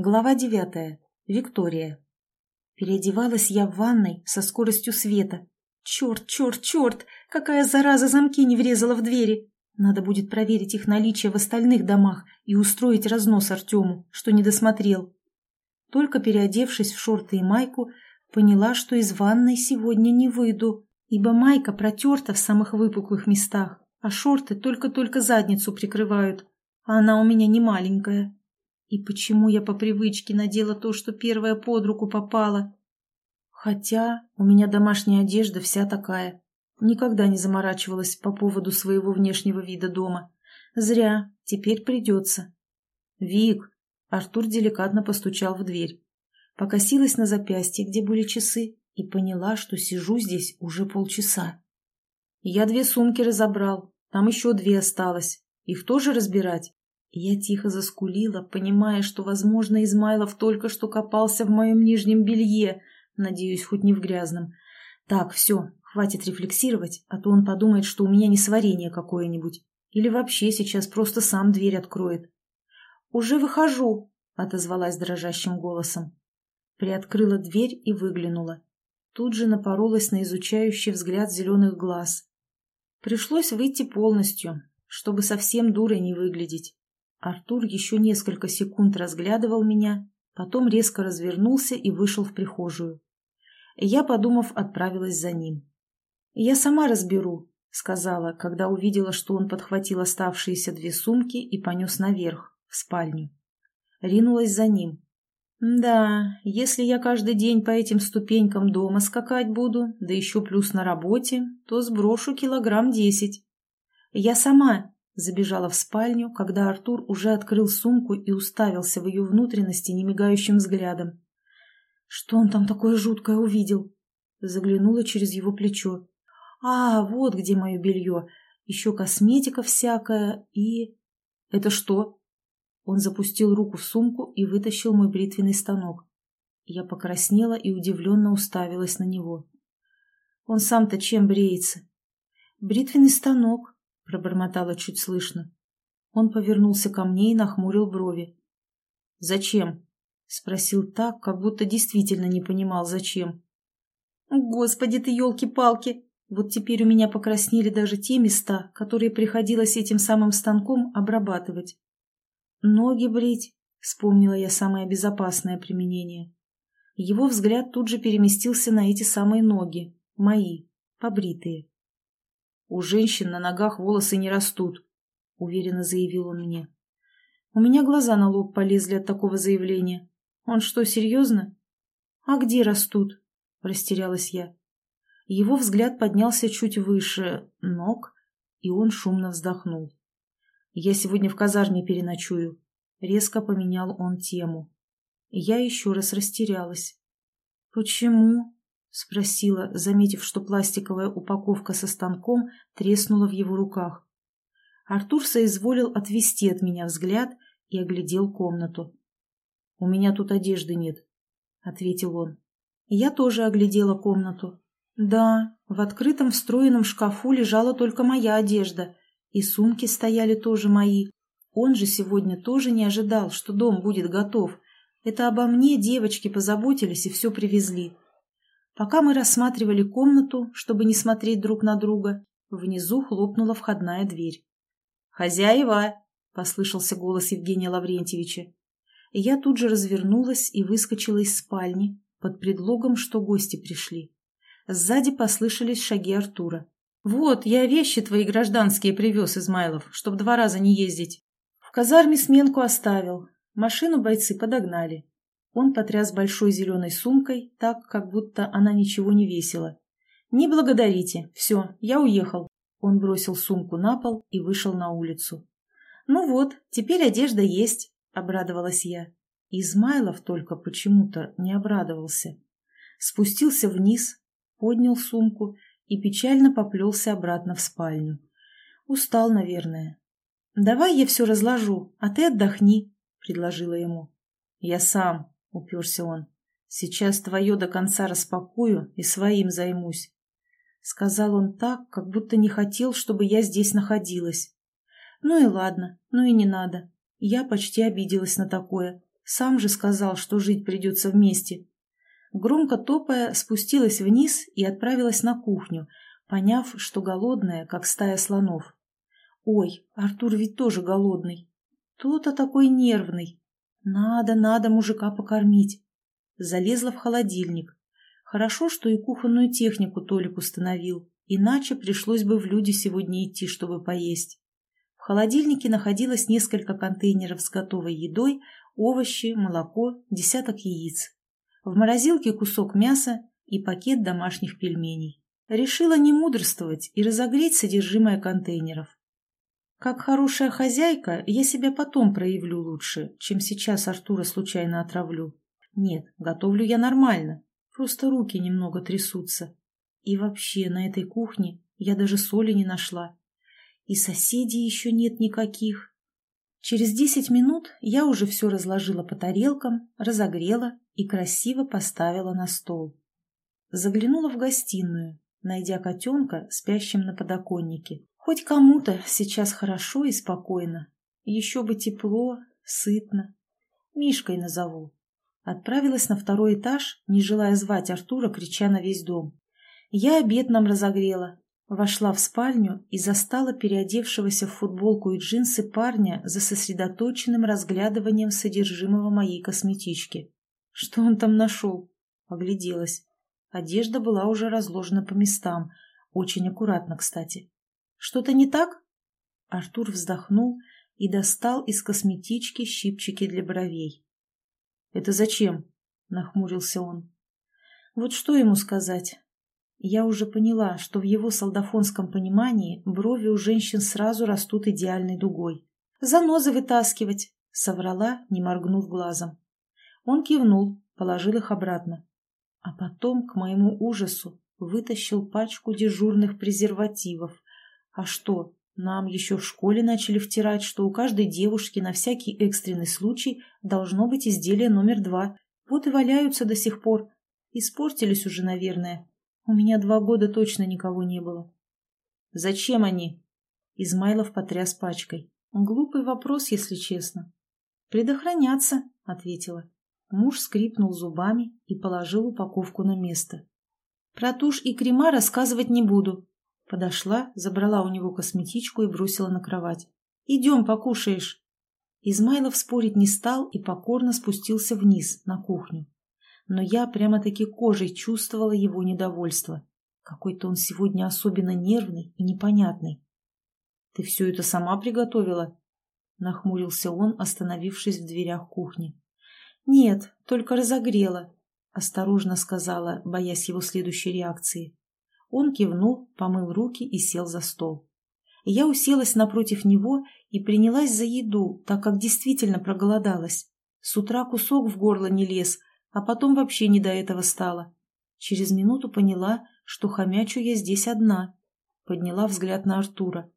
Глава девятая. Виктория. Переодевалась я в ванной со скоростью света. Черт, черт, черт! Какая зараза замки не врезала в двери! Надо будет проверить их наличие в остальных домах и устроить разнос Артему, что не досмотрел. Только переодевшись в шорты и майку, поняла, что из ванной сегодня не выйду, ибо майка протерта в самых выпуклых местах, а шорты только-только задницу прикрывают, а она у меня не маленькая. И почему я по привычке надела то, что первое под руку попало? Хотя у меня домашняя одежда вся такая. Никогда не заморачивалась по поводу своего внешнего вида дома. Зря, теперь придется. «Вик!» Артур деликатно постучал в дверь. Покосилась на запястье, где были часы, и поняла, что сижу здесь уже полчаса. Я две сумки разобрал, там еще две осталось. Их тоже разбирать? Я тихо заскулила, понимая, что, возможно, Измайлов только что копался в моем нижнем белье, надеюсь, хоть не в грязном. Так, все, хватит рефлексировать, а то он подумает, что у меня не сварение какое-нибудь. Или вообще сейчас просто сам дверь откроет. «Уже выхожу», — отозвалась дрожащим голосом. Приоткрыла дверь и выглянула. Тут же напоролась на изучающий взгляд зеленых глаз. Пришлось выйти полностью, чтобы совсем дурой не выглядеть. Артур еще несколько секунд разглядывал меня, потом резко развернулся и вышел в прихожую. Я, подумав, отправилась за ним. «Я сама разберу», — сказала, когда увидела, что он подхватил оставшиеся две сумки и понес наверх, в спальню. Ринулась за ним. «Да, если я каждый день по этим ступенькам дома скакать буду, да еще плюс на работе, то сброшу килограмм десять. Я сама», Забежала в спальню, когда Артур уже открыл сумку и уставился в ее внутренности немигающим взглядом. Что он там такое жуткое увидел? Заглянула через его плечо. А, вот где мое белье. Еще косметика всякая и... Это что? Он запустил руку в сумку и вытащил мой бритвенный станок. Я покраснела и удивленно уставилась на него. Он сам-то чем бреется? Бритвенный станок, пробормотала чуть слышно. Он повернулся ко мне и нахмурил брови. «Зачем?» — спросил так, как будто действительно не понимал, зачем. «Господи ты, елки-палки! Вот теперь у меня покраснели даже те места, которые приходилось этим самым станком обрабатывать. Ноги брить!» — вспомнила я самое безопасное применение. Его взгляд тут же переместился на эти самые ноги, мои, побритые. «У женщин на ногах волосы не растут», — уверенно заявил он мне. У меня глаза на лоб полезли от такого заявления. Он что, серьезно? «А где растут?» — растерялась я. Его взгляд поднялся чуть выше ног, и он шумно вздохнул. «Я сегодня в казарме переночую». Резко поменял он тему. Я еще раз растерялась. «Почему?» — спросила, заметив, что пластиковая упаковка со станком треснула в его руках. Артур соизволил отвести от меня взгляд и оглядел комнату. «У меня тут одежды нет», — ответил он. Я тоже оглядела комнату. Да, в открытом встроенном шкафу лежала только моя одежда, и сумки стояли тоже мои. Он же сегодня тоже не ожидал, что дом будет готов. Это обо мне девочки позаботились и все привезли. Пока мы рассматривали комнату, чтобы не смотреть друг на друга, внизу хлопнула входная дверь. «Хозяева!» — послышался голос Евгения Лаврентьевича. Я тут же развернулась и выскочила из спальни под предлогом, что гости пришли. Сзади послышались шаги Артура. «Вот, я вещи твои гражданские привез, Измайлов, чтоб два раза не ездить. В казарме сменку оставил. Машину бойцы подогнали. Он потряс большой зеленой сумкой, так, как будто она ничего не весила. «Не благодарите. Все, я уехал». Он бросил сумку на пол и вышел на улицу. «Ну вот, теперь одежда есть», — обрадовалась я. Измайлов только почему-то не обрадовался. Спустился вниз, поднял сумку и печально поплелся обратно в спальню. Устал, наверное. «Давай я все разложу, а ты отдохни», — предложила ему. «Я сам», — уперся он. «Сейчас твое до конца распакую и своим займусь». Сказал он так, как будто не хотел, чтобы я здесь находилась. Ну и ладно, ну и не надо. Я почти обиделась на такое. Сам же сказал, что жить придется вместе. Громко топая, спустилась вниз и отправилась на кухню, поняв, что голодная, как стая слонов. Ой, Артур ведь тоже голодный. То-то такой нервный. Надо, надо мужика покормить. Залезла в холодильник. Хорошо, что и кухонную технику Толик установил, иначе пришлось бы в люди сегодня идти, чтобы поесть. В холодильнике находилось несколько контейнеров с готовой едой, овощи, молоко, десяток яиц. В морозилке кусок мяса и пакет домашних пельменей. Решила не мудрствовать и разогреть содержимое контейнеров. Как хорошая хозяйка, я себя потом проявлю лучше, чем сейчас Артура случайно отравлю. Нет, готовлю я нормально, просто руки немного трясутся. И вообще на этой кухне я даже соли не нашла. И соседей еще нет никаких. Через десять минут я уже все разложила по тарелкам, разогрела и красиво поставила на стол. Заглянула в гостиную, найдя котенка, спящим на подоконнике. Хоть кому-то сейчас хорошо и спокойно. Еще бы тепло, сытно. Мишкой назову. Отправилась на второй этаж, не желая звать Артура, крича на весь дом. Я обед нам разогрела. Вошла в спальню и застала переодевшегося в футболку и джинсы парня за сосредоточенным разглядыванием содержимого моей косметички. Что он там нашел? Огляделась. Одежда была уже разложена по местам. Очень аккуратно, кстати. Что-то не так? Артур вздохнул и достал из косметички щипчики для бровей. «Это зачем?» — нахмурился он. «Вот что ему сказать?» Я уже поняла, что в его солдафонском понимании брови у женщин сразу растут идеальной дугой. «Занозы вытаскивать!» — соврала, не моргнув глазом. Он кивнул, положил их обратно. А потом, к моему ужасу, вытащил пачку дежурных презервативов, а что, нам еще в школе начали втирать, что у каждой девушки на всякий экстренный случай должно быть изделие номер два. Вот и валяются до сих пор. Испортились уже, наверное. У меня два года точно никого не было. «Зачем они?» Измайлов потряс пачкой. Глупый вопрос, если честно. «Предохраняться», — ответила. Муж скрипнул зубами и положил упаковку на место. «Про тушь и крема рассказывать не буду. Подошла, забрала у него косметичку и бросила на кровать. «Идем, покушаешь». Измайлов спорить не стал и покорно спустился вниз, на кухню. Но я прямо-таки кожей чувствовала его недовольство. Какой-то он сегодня особенно нервный и непонятный. «Ты все это сама приготовила?» Нахмурился он, остановившись в дверях кухни. «Нет, только разогрела», — осторожно сказала, боясь его следующей реакции. Он кивнул, помыл руки и сел за стол. Я уселась напротив него и принялась за еду, так как действительно проголодалась. С утра кусок в горло не лез, а потом вообще не до этого стало. Через минуту поняла, что хомячу я здесь одна. Подняла взгляд на Артура.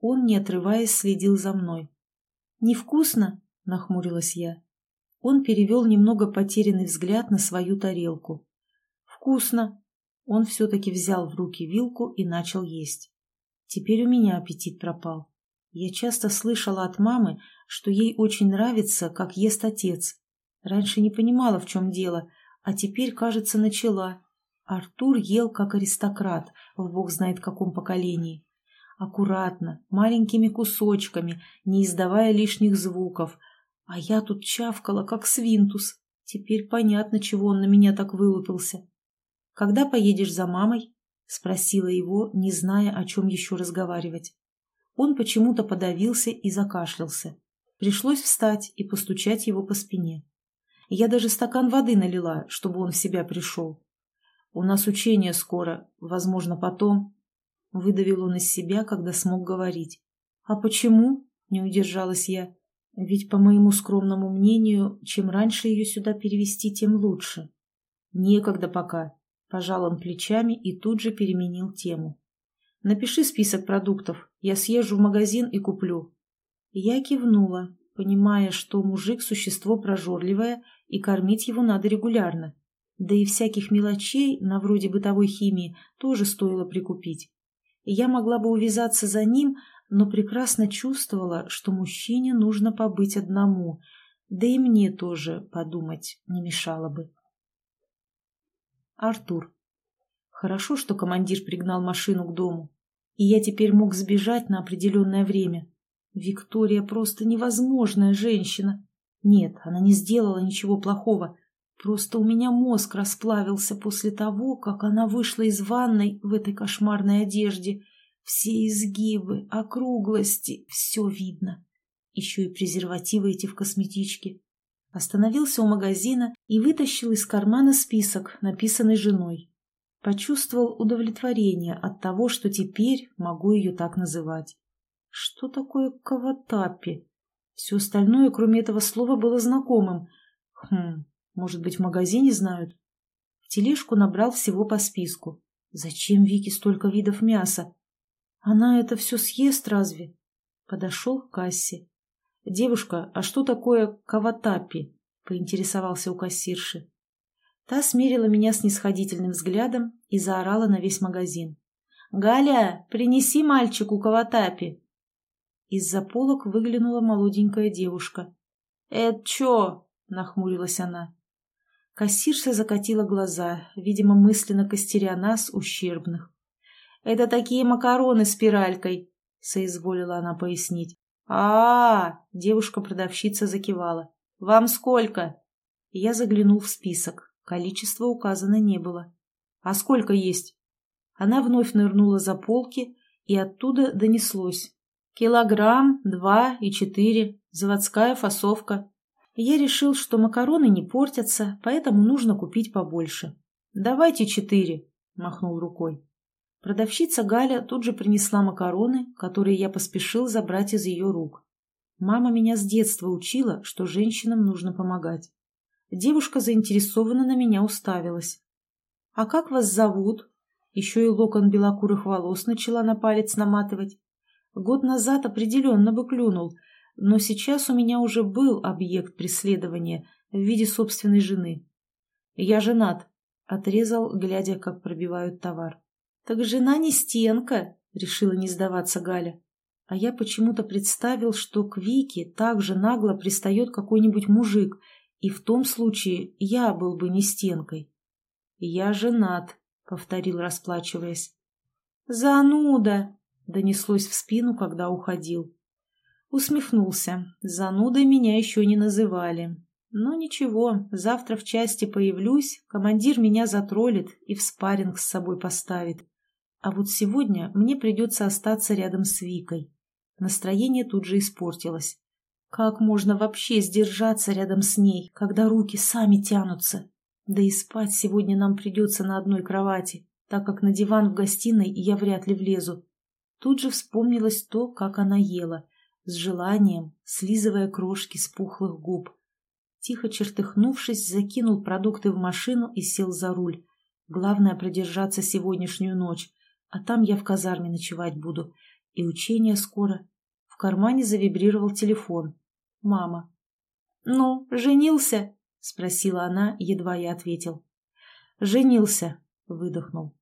Он, не отрываясь, следил за мной. «Невкусно?» — нахмурилась я. Он перевел немного потерянный взгляд на свою тарелку. «Вкусно!» Он все-таки взял в руки вилку и начал есть. Теперь у меня аппетит пропал. Я часто слышала от мамы, что ей очень нравится, как ест отец. Раньше не понимала, в чем дело, а теперь, кажется, начала. Артур ел как аристократ, в бог знает каком поколении. Аккуратно, маленькими кусочками, не издавая лишних звуков. А я тут чавкала, как свинтус. Теперь понятно, чего он на меня так вылупился. «Когда поедешь за мамой?» — спросила его, не зная, о чем еще разговаривать. Он почему-то подавился и закашлялся. Пришлось встать и постучать его по спине. Я даже стакан воды налила, чтобы он в себя пришел. «У нас учение скоро, возможно, потом...» Выдавил он из себя, когда смог говорить. «А почему?» — не удержалась я. «Ведь, по моему скромному мнению, чем раньше ее сюда перевести, тем лучше». «Некогда пока», Пожал он плечами и тут же переменил тему. «Напиши список продуктов, я съезжу в магазин и куплю». Я кивнула, понимая, что мужик – существо прожорливое, и кормить его надо регулярно. Да и всяких мелочей, на вроде бытовой химии, тоже стоило прикупить. Я могла бы увязаться за ним, но прекрасно чувствовала, что мужчине нужно побыть одному. Да и мне тоже подумать не мешало бы. Артур. Хорошо, что командир пригнал машину к дому, и я теперь мог сбежать на определенное время. Виктория просто невозможная женщина. Нет, она не сделала ничего плохого. Просто у меня мозг расплавился после того, как она вышла из ванной в этой кошмарной одежде. Все изгибы, округлости, все видно. Еще и презервативы эти в косметичке. Остановился у магазина и вытащил из кармана список, написанный женой. Почувствовал удовлетворение от того, что теперь могу ее так называть. Что такое каватапи? Все остальное, кроме этого слова, было знакомым. Хм, может быть, в магазине знают? В тележку набрал всего по списку. Зачем Вике столько видов мяса? Она это все съест разве? Подошел к кассе. «Девушка, а что такое каватапи?» — поинтересовался у кассирши. Та смерила меня снисходительным взглядом и заорала на весь магазин. «Галя, принеси мальчику каватапи!» Из-за полок выглянула молоденькая девушка. «Это чё?» — нахмурилась она. Кассирша закатила глаза, видимо, мысленно костеря нас, ущербных. «Это такие макароны спиралькой», — соизволила она пояснить. А, -а, -а девушка-продавщица закивала. «Вам сколько?» Я заглянул в список. Количества указано не было. «А сколько есть?» Она вновь нырнула за полки, и оттуда донеслось. «Килограмм, два и четыре. Заводская фасовка. Я решил, что макароны не портятся, поэтому нужно купить побольше. «Давайте четыре», — махнул рукой. Продавщица Галя тут же принесла макароны, которые я поспешил забрать из ее рук. Мама меня с детства учила, что женщинам нужно помогать. Девушка заинтересованно на меня уставилась. «А как вас зовут?» Еще и локон белокурых волос начала на палец наматывать. Год назад определенно бы клюнул, но сейчас у меня уже был объект преследования в виде собственной жены. «Я женат», — отрезал, глядя, как пробивают товар. «Так жена не стенка», — решила не сдаваться Галя. А я почему-то представил, что к Вике так же нагло пристает какой-нибудь мужик, и в том случае я был бы не стенкой. «Я женат», — повторил, расплачиваясь. «Зануда!» — донеслось в спину, когда уходил. Усмехнулся. Занудой меня еще не называли. Но ничего, завтра в части появлюсь, командир меня затроллит и в спарринг с собой поставит. А вот сегодня мне придется остаться рядом с Викой. Настроение тут же испортилось. Как можно вообще сдержаться рядом с ней, когда руки сами тянутся? Да и спать сегодня нам придется на одной кровати, так как на диван в гостиной я вряд ли влезу. Тут же вспомнилось то, как она ела с желанием, слизывая крошки с пухлых губ. Тихо чертыхнувшись, закинул продукты в машину и сел за руль. Главное продержаться сегодняшнюю ночь, а там я в казарме ночевать буду. И учение скоро. В кармане завибрировал телефон. Мама. «Ну, женился?» — спросила она, едва я ответил. «Женился», — выдохнул.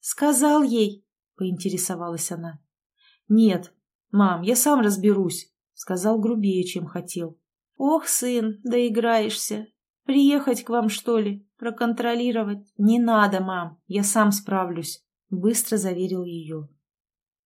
«Сказал ей?» — поинтересовалась она. «Нет, «Мам, я сам разберусь», — сказал грубее, чем хотел. «Ох, сын, доиграешься. Приехать к вам, что ли? Проконтролировать? Не надо, мам, я сам справлюсь», — быстро заверил ее.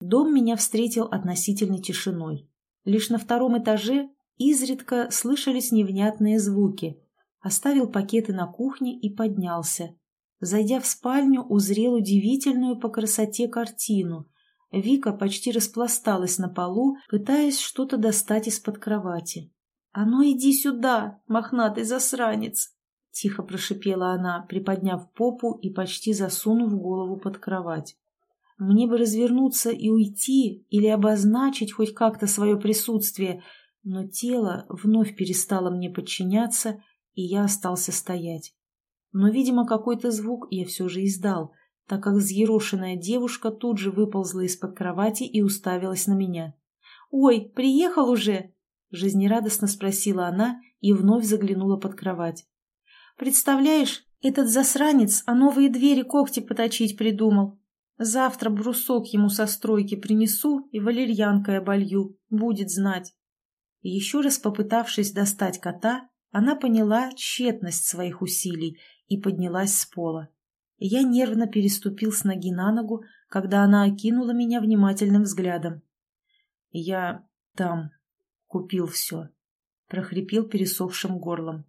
Дом меня встретил относительной тишиной. Лишь на втором этаже изредка слышались невнятные звуки. Оставил пакеты на кухне и поднялся. Зайдя в спальню, узрел удивительную по красоте картину — Вика почти распласталась на полу, пытаясь что-то достать из-под кровати. «А ну иди сюда, мохнатый засранец!» — тихо прошипела она, приподняв попу и почти засунув голову под кровать. Мне бы развернуться и уйти или обозначить хоть как-то свое присутствие, но тело вновь перестало мне подчиняться, и я остался стоять. Но, видимо, какой-то звук я все же издал — так как взъерошенная девушка тут же выползла из-под кровати и уставилась на меня. «Ой, приехал уже?» – жизнерадостно спросила она и вновь заглянула под кровать. «Представляешь, этот засранец о новые двери когти поточить придумал. Завтра брусок ему со стройки принесу и валерьянкой оболью, будет знать». Еще раз попытавшись достать кота, она поняла тщетность своих усилий и поднялась с пола. Я нервно переступил с ноги на ногу, когда она окинула меня внимательным взглядом. «Я там купил все», — прохрипел пересохшим горлом.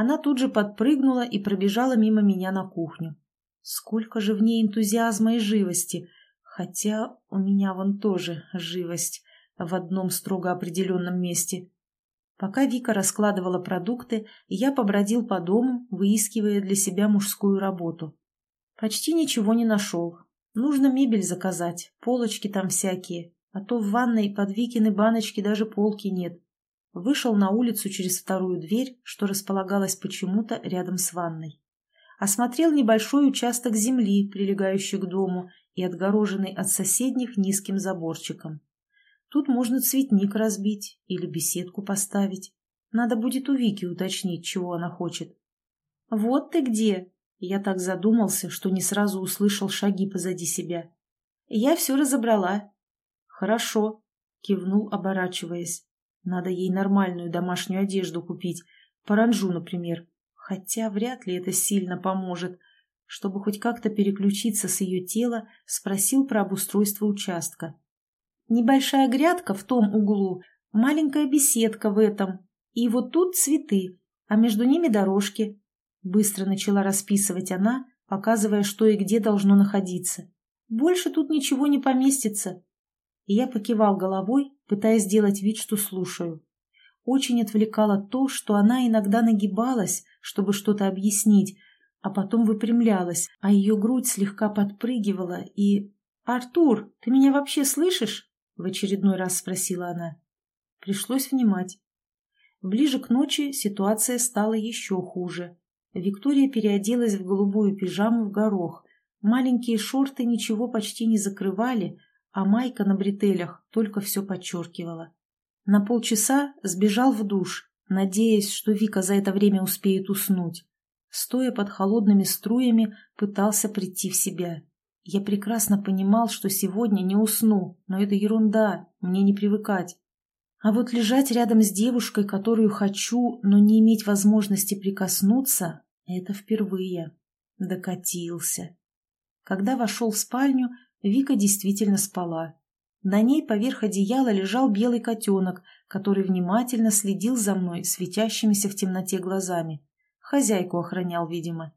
Она тут же подпрыгнула и пробежала мимо меня на кухню. Сколько же в ней энтузиазма и живости, хотя у меня вон тоже живость в одном строго определенном месте. Пока Вика раскладывала продукты, я побродил по дому, выискивая для себя мужскую работу. Почти ничего не нашел. Нужно мебель заказать, полочки там всякие, а то в ванной под Викины баночки даже полки нет. Вышел на улицу через вторую дверь, что располагалась почему-то рядом с ванной. Осмотрел небольшой участок земли, прилегающий к дому и отгороженный от соседних низким заборчиком. Тут можно цветник разбить или беседку поставить. Надо будет у Вики уточнить, чего она хочет. «Вот ты где!» Я так задумался, что не сразу услышал шаги позади себя. «Я все разобрала». «Хорошо», — кивнул, оборачиваясь. «Надо ей нормальную домашнюю одежду купить, паранжу, например. Хотя вряд ли это сильно поможет. Чтобы хоть как-то переключиться с ее тела, спросил про обустройство участка. Небольшая грядка в том углу, маленькая беседка в этом, и вот тут цветы, а между ними дорожки. Быстро начала расписывать она, показывая, что и где должно находиться. Больше тут ничего не поместится. И я покивал головой, пытаясь сделать вид, что слушаю. Очень отвлекало то, что она иногда нагибалась, чтобы что-то объяснить, а потом выпрямлялась, а ее грудь слегка подпрыгивала и... «Артур, ты меня вообще слышишь?» В очередной раз спросила она. Пришлось внимать. Ближе к ночи ситуация стала еще хуже. Виктория переоделась в голубую пижаму в горох. Маленькие шорты ничего почти не закрывали, а майка на бретелях только все подчеркивала. На полчаса сбежал в душ, надеясь, что Вика за это время успеет уснуть. Стоя под холодными струями, пытался прийти в себя. Я прекрасно понимал, что сегодня не усну, но это ерунда, мне не привыкать. А вот лежать рядом с девушкой, которую хочу, но не иметь возможности прикоснуться, это впервые. Докатился. Когда вошел в спальню, Вика действительно спала. На ней поверх одеяла лежал белый котенок, который внимательно следил за мной светящимися в темноте глазами. Хозяйку охранял, видимо.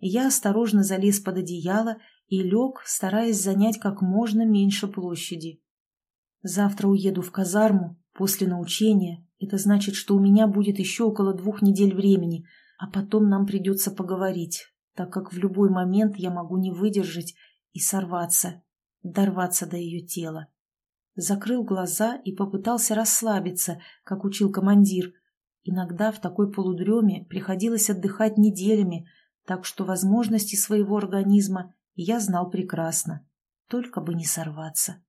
Я осторожно залез под одеяло и лег, стараясь занять как можно меньше площади. Завтра уеду в казарму после научения. Это значит, что у меня будет еще около двух недель времени, а потом нам придется поговорить, так как в любой момент я могу не выдержать и сорваться, дорваться до ее тела. Закрыл глаза и попытался расслабиться, как учил командир. Иногда в такой полудреме приходилось отдыхать неделями, так что возможности своего организма я знал прекрасно, только бы не сорваться.